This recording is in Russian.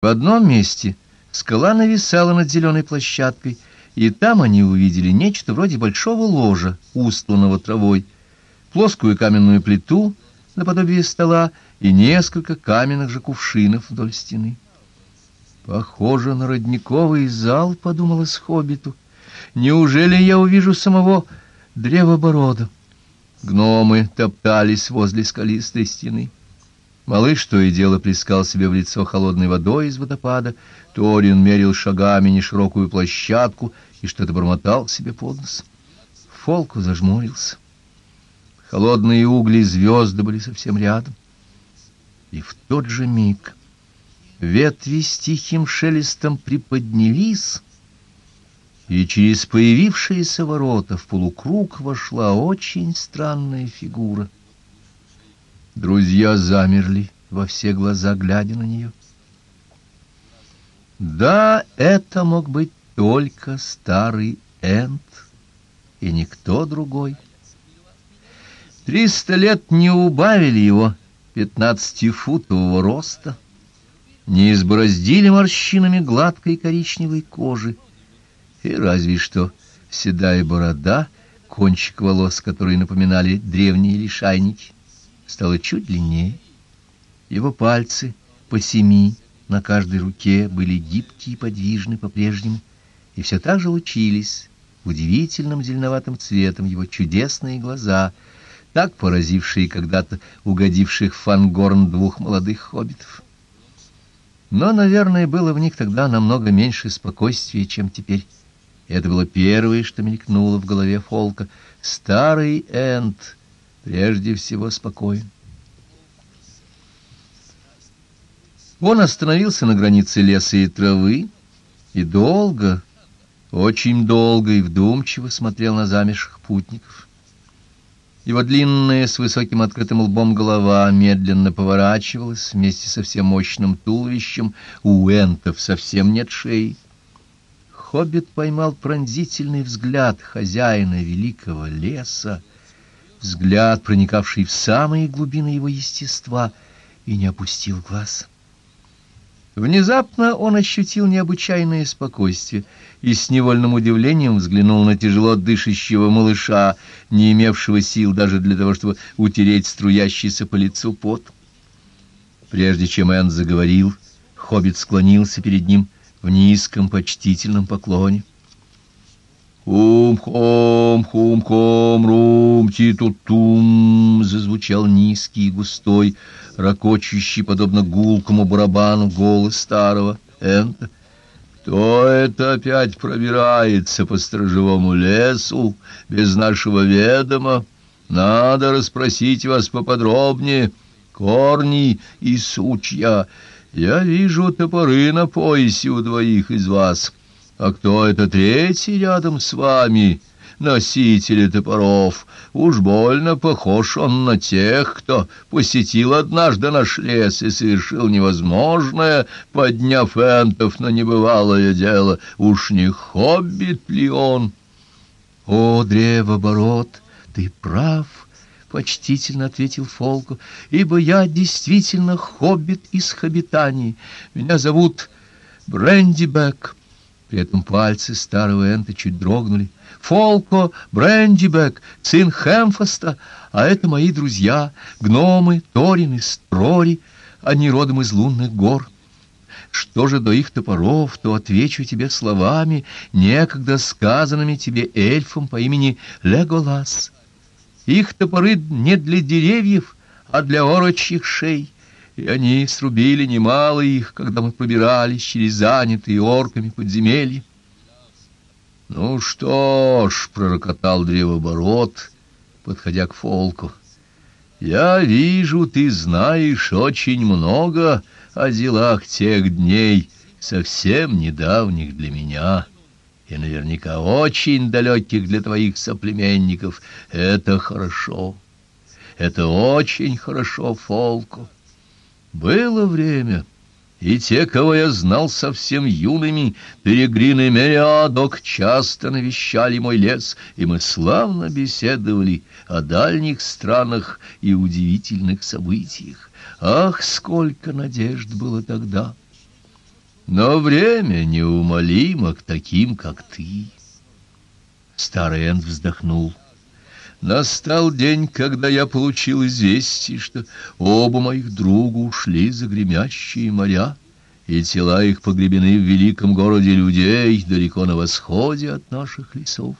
В одном месте скала нависала над зеленой площадкой, и там они увидели нечто вроде большого ложа, устланного травой, плоскую каменную плиту наподобие стола и несколько каменных же кувшинов вдоль стены. «Похоже на родниковый зал», — подумалось хоббиту. «Неужели я увижу самого древоборода?» Гномы топтались возле скалистой стены. Малыш то и дело плескал себе в лицо холодной водой из водопада. Торин мерил шагами неширокую площадку и что-то бормотал себе под нос. Фолку зажмурился. Холодные угли звезды были совсем рядом. И в тот же миг ветви с тихим шелестом приподнялись, и через появившиеся ворота в полукруг вошла очень странная фигура — Друзья замерли во все глаза, глядя на нее. Да, это мог быть только старый Энд и никто другой. Триста лет не убавили его пятнадцатифутового роста, не избороздили морщинами гладкой коричневой кожи, и разве что седая борода, кончик волос, которые напоминали древние лишайники, стало чуть длиннее. Его пальцы по семи на каждой руке были гибкие и подвижны по-прежнему, и все так же лучились удивительным зеленоватым цветом его чудесные глаза, так поразившие когда-то угодивших фангорн двух молодых хоббитов. Но, наверное, было в них тогда намного меньше спокойствия, чем теперь. Это было первое, что мелькнуло в голове Фолка. Старый Энд прежде всего спокоен. Он остановился на границе леса и травы и долго, очень долго и вдумчиво смотрел на замерших путников. Его длинная с высоким открытым лбом голова медленно поворачивалась вместе со всем мощным туловищем, у энтов совсем нет шеи. Хоббит поймал пронзительный взгляд хозяина великого леса, взгляд, проникавший в самые глубины его естества, и не опустил глаз. Внезапно он ощутил необычайное спокойствие и с невольным удивлением взглянул на тяжело дышащего малыша, не имевшего сил даже для того, чтобы утереть струящийся по лицу пот. Прежде чем Энн заговорил, хоббит склонился перед ним в низком почтительном поклоне. «Ум-хом-хум-хом-рум-ти-ту-тум!» зазвучал низкий и густой, ракочущий, подобно гулкому барабану, голос старого Энта. «Кто это опять пробирается по стражевому лесу без нашего ведома? Надо расспросить вас поподробнее. Корни и сучья. Я вижу топоры на поясе у двоих из вас». А кто это третий рядом с вами, носители топоров? Уж больно похож он на тех, кто посетил однажды наш лес и совершил невозможное, подняв энтов на небывалое дело. Уж не хоббит ли он? — О, древоборот, ты прав! — почтительно ответил Фолку, — ибо я действительно хоббит из Хоббитании. Меня зовут Брендибек. При этом пальцы старого Энта чуть дрогнули. «Фолко Брендибек, сын Хэмфаста, а это мои друзья, гномы, Торин и Строри, они родом из лунных гор». Что же до их топоров, то отвечу тебе словами, некогда сказанными тебе эльфом по имени Леголас. Их топоры не для деревьев, а для орочьих шей и они срубили немало их, когда мы побирались через занятые орками подземелья. — Ну что ж, — пророкотал древоборот, подходя к Фолку, — я вижу, ты знаешь очень много о делах тех дней, совсем недавних для меня, и наверняка очень далеких для твоих соплеменников. Это хорошо, это очень хорошо, Фолку. Было время, и те, кого я знал совсем юными, Перегрин и Мериадок, часто навещали мой лес, и мы славно беседовали о дальних странах и удивительных событиях. Ах, сколько надежд было тогда! Но время неумолимо к таким, как ты. Старый Энд вздохнул. Настал день, когда я получил известие, что оба моих друга ушли за гремящие моря, и тела их погребены в великом городе людей, далеко на восходе от наших лесов.